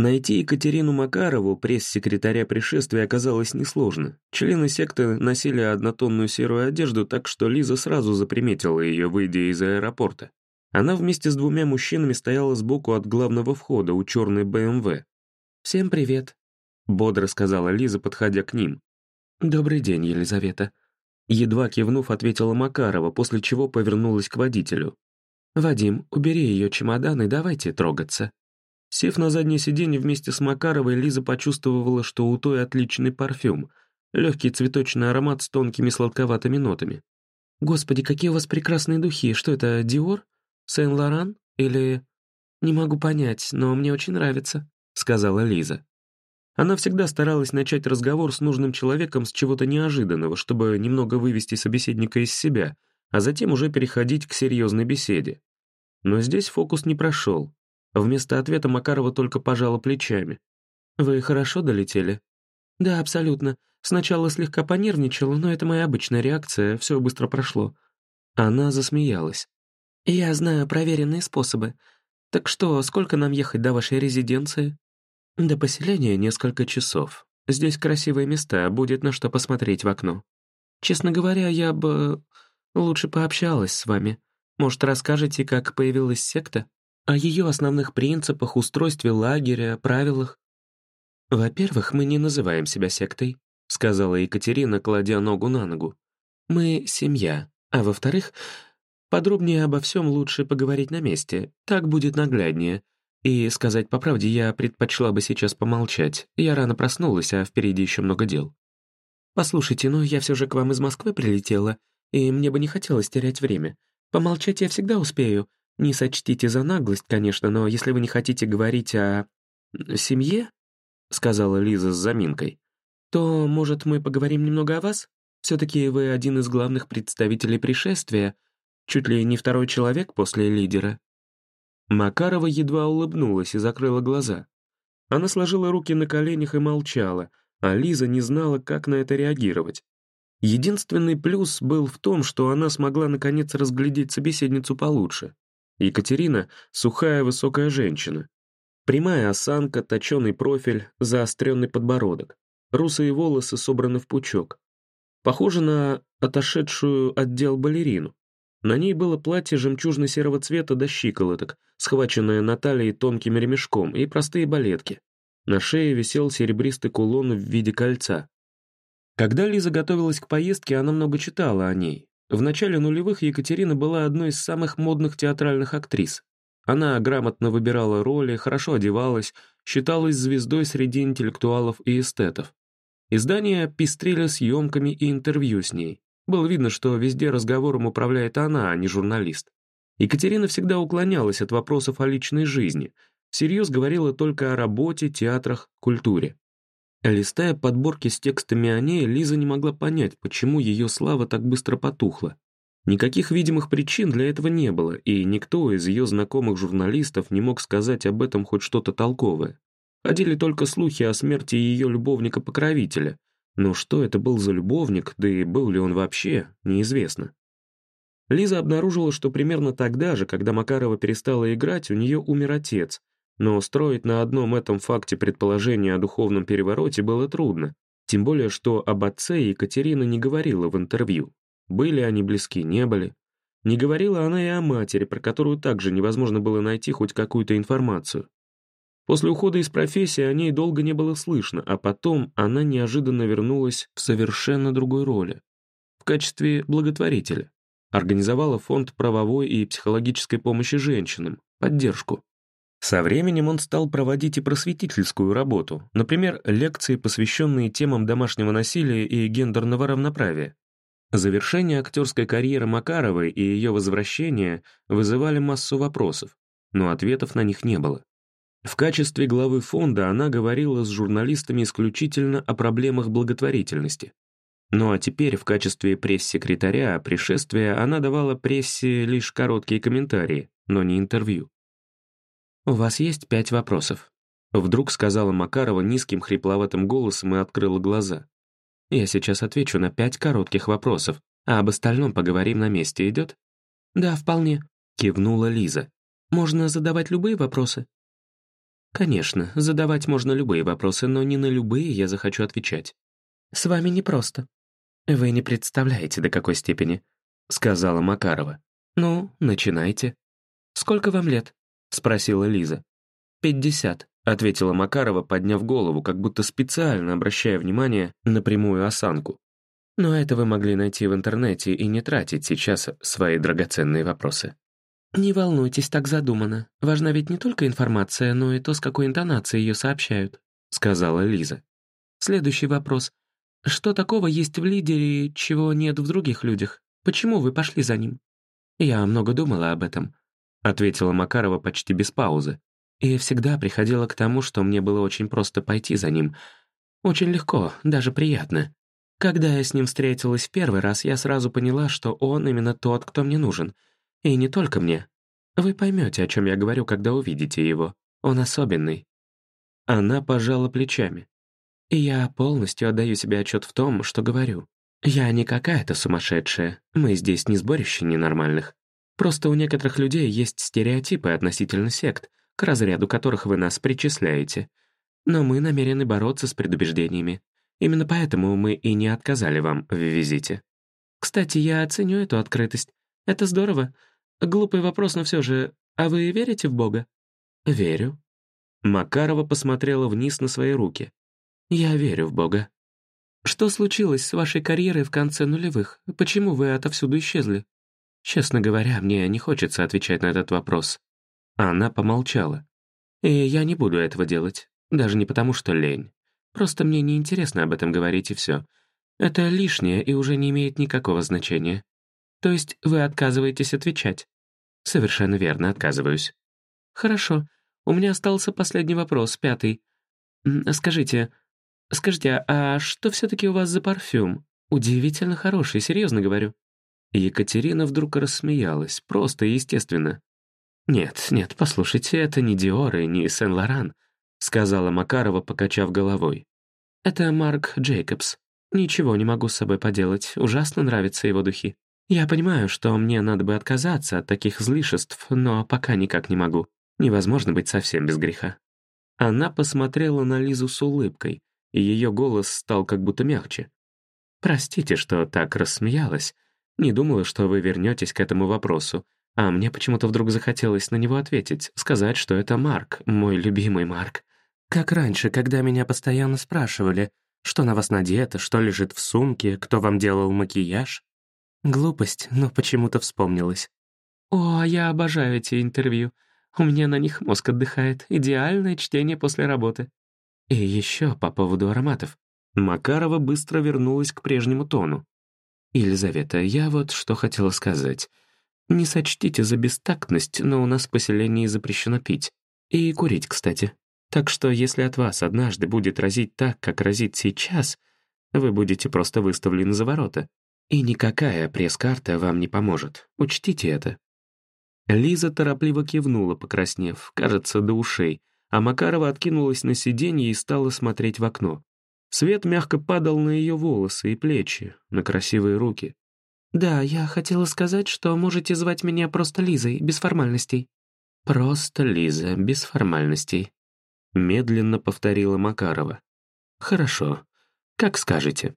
Найти Екатерину Макарову, пресс-секретаря пришествия, оказалось несложно. Члены секты носили однотонную серую одежду, так что Лиза сразу заприметила ее, выйдя из аэропорта. Она вместе с двумя мужчинами стояла сбоку от главного входа у черной БМВ. «Всем привет», — бодро сказала Лиза, подходя к ним. «Добрый день, Елизавета». Едва кивнув, ответила Макарова, после чего повернулась к водителю. «Вадим, убери ее чемодан и давайте трогаться». Сев на заднее сиденье вместе с Макаровой, Лиза почувствовала, что у той отличный парфюм, легкий цветочный аромат с тонкими сладковатыми нотами. «Господи, какие у вас прекрасные духи! Что это, Диор? Сен-Лоран? Или...» «Не могу понять, но мне очень нравится», — сказала Лиза. Она всегда старалась начать разговор с нужным человеком с чего-то неожиданного, чтобы немного вывести собеседника из себя, а затем уже переходить к серьезной беседе. Но здесь фокус не прошел. Вместо ответа Макарова только пожала плечами. «Вы хорошо долетели?» «Да, абсолютно. Сначала слегка понервничала, но это моя обычная реакция, все быстро прошло». Она засмеялась. «Я знаю проверенные способы. Так что, сколько нам ехать до вашей резиденции?» «До поселения несколько часов. Здесь красивые места, будет на что посмотреть в окно. Честно говоря, я бы лучше пообщалась с вами. Может, расскажете, как появилась секта?» О ее основных принципах, устройстве лагеря, правилах. «Во-первых, мы не называем себя сектой», — сказала Екатерина, кладя ногу на ногу. «Мы — семья. А во-вторых, подробнее обо всем лучше поговорить на месте, так будет нагляднее. И, сказать по правде, я предпочла бы сейчас помолчать. Я рано проснулась, а впереди еще много дел. Послушайте, ну я все же к вам из Москвы прилетела, и мне бы не хотелось терять время. Помолчать я всегда успею, не сочтите за наглость, конечно, но если вы не хотите говорить о... семье, — сказала Лиза с заминкой, — то, может, мы поговорим немного о вас? Все-таки вы один из главных представителей пришествия, чуть ли не второй человек после лидера». Макарова едва улыбнулась и закрыла глаза. Она сложила руки на коленях и молчала, а Лиза не знала, как на это реагировать. Единственный плюс был в том, что она смогла наконец разглядеть собеседницу получше. Екатерина — сухая высокая женщина. Прямая осанка, точеный профиль, заостренный подбородок. Русые волосы собраны в пучок. Похоже на отошедшую отдел балерину. На ней было платье жемчужно-серого цвета до щиколоток, схваченное на талии тонким ремешком, и простые балетки. На шее висел серебристый кулон в виде кольца. Когда Лиза готовилась к поездке, она много читала о ней, в начале нулевых Екатерина была одной из самых модных театральных актрис. Она грамотно выбирала роли, хорошо одевалась, считалась звездой среди интеллектуалов и эстетов. Издания пестрили съемками и интервью с ней. Было видно, что везде разговором управляет она, а не журналист. Екатерина всегда уклонялась от вопросов о личной жизни, всерьез говорила только о работе, театрах, культуре. Листая подборки с текстами о ней, Лиза не могла понять, почему ее слава так быстро потухла. Никаких видимых причин для этого не было, и никто из ее знакомых журналистов не мог сказать об этом хоть что-то толковое. Ходили только слухи о смерти ее любовника-покровителя, но что это был за любовник, да и был ли он вообще, неизвестно. Лиза обнаружила, что примерно тогда же, когда Макарова перестала играть, у нее умер отец, но строить на одном этом факте предположение о духовном перевороте было трудно, тем более что об отце Екатерина не говорила в интервью. Были они близки, не были. Не говорила она и о матери, про которую также невозможно было найти хоть какую-то информацию. После ухода из профессии о ней долго не было слышно, а потом она неожиданно вернулась в совершенно другой роли. В качестве благотворителя. Организовала фонд правовой и психологической помощи женщинам, поддержку. Со временем он стал проводить и просветительскую работу, например, лекции, посвященные темам домашнего насилия и гендерного равноправия. Завершение актерской карьеры Макаровой и ее возвращение вызывали массу вопросов, но ответов на них не было. В качестве главы фонда она говорила с журналистами исключительно о проблемах благотворительности. Ну а теперь в качестве пресс-секретаря пришествия она давала прессе лишь короткие комментарии, но не интервью. «У вас есть пять вопросов», — вдруг сказала Макарова низким хрипловатым голосом и открыла глаза. «Я сейчас отвечу на пять коротких вопросов, а об остальном поговорим на месте, идет?» «Да, вполне», — кивнула Лиза. «Можно задавать любые вопросы?» «Конечно, задавать можно любые вопросы, но не на любые я захочу отвечать». «С вами непросто». «Вы не представляете, до какой степени», — сказала Макарова. «Ну, начинайте». «Сколько вам лет?» — спросила Лиза. «Пятьдесят», — ответила Макарова, подняв голову, как будто специально обращая внимание на прямую осанку. Но это вы могли найти в интернете и не тратить сейчас свои драгоценные вопросы. «Не волнуйтесь, так задумано. Важна ведь не только информация, но и то, с какой интонацией ее сообщают», — сказала Лиза. «Следующий вопрос. Что такого есть в лидере, чего нет в других людях? Почему вы пошли за ним?» «Я много думала об этом», — ответила Макарова почти без паузы. «И всегда приходила к тому, что мне было очень просто пойти за ним. Очень легко, даже приятно. Когда я с ним встретилась в первый раз, я сразу поняла, что он именно тот, кто мне нужен — и не только мне. Вы поймете, о чем я говорю, когда увидите его. Он особенный». Она пожала плечами. И я полностью отдаю себе отчет в том, что говорю. Я не какая-то сумасшедшая. Мы здесь не сборище ненормальных. Просто у некоторых людей есть стереотипы относительно сект, к разряду которых вы нас причисляете. Но мы намерены бороться с предубеждениями. Именно поэтому мы и не отказали вам в визите. Кстати, я оценю эту открытость. Это здорово. Глупый вопрос, но все же, а вы верите в Бога? Верю. Макарова посмотрела вниз на свои руки. Я верю в Бога. Что случилось с вашей карьерой в конце нулевых? Почему вы отовсюду исчезли? Честно говоря, мне не хочется отвечать на этот вопрос. Она помолчала. И я не буду этого делать. Даже не потому, что лень. Просто мне неинтересно об этом говорить, и все. Это лишнее и уже не имеет никакого значения. То есть вы отказываетесь отвечать? Совершенно верно, отказываюсь. Хорошо. У меня остался последний вопрос, пятый. Скажите, скажите, а что все-таки у вас за парфюм? Удивительно хороший, серьезно говорю. Екатерина вдруг рассмеялась, просто и естественно. «Нет, нет, послушайте, это не Диор и не Сен-Лоран», сказала Макарова, покачав головой. «Это Марк Джейкобс. Ничего не могу с собой поделать, ужасно нравятся его духи. Я понимаю, что мне надо бы отказаться от таких злишеств, но пока никак не могу. Невозможно быть совсем без греха». Она посмотрела на Лизу с улыбкой, и ее голос стал как будто мягче. «Простите, что так рассмеялась. Не думала, что вы вернетесь к этому вопросу, а мне почему-то вдруг захотелось на него ответить, сказать, что это Марк, мой любимый Марк. Как раньше, когда меня постоянно спрашивали, что на вас надето, что лежит в сумке, кто вам делал макияж. Глупость, но почему-то вспомнилась. «О, я обожаю эти интервью. У меня на них мозг отдыхает. Идеальное чтение после работы». И еще по поводу ароматов. Макарова быстро вернулась к прежнему тону. «Елизавета, я вот что хотела сказать. Не сочтите за бестактность, но у нас в поселении запрещено пить. И курить, кстати. Так что если от вас однажды будет разить так, как разит сейчас, вы будете просто выставлены за ворота. И никакая пресс-карта вам не поможет. Учтите это». Лиза торопливо кивнула, покраснев, кажется, до ушей, а Макарова откинулась на сиденье и стала смотреть в окно. Свет мягко падал на ее волосы и плечи, на красивые руки. «Да, я хотела сказать, что можете звать меня просто Лизой, без формальностей». «Просто Лиза, без формальностей», — медленно повторила Макарова. «Хорошо, как скажете».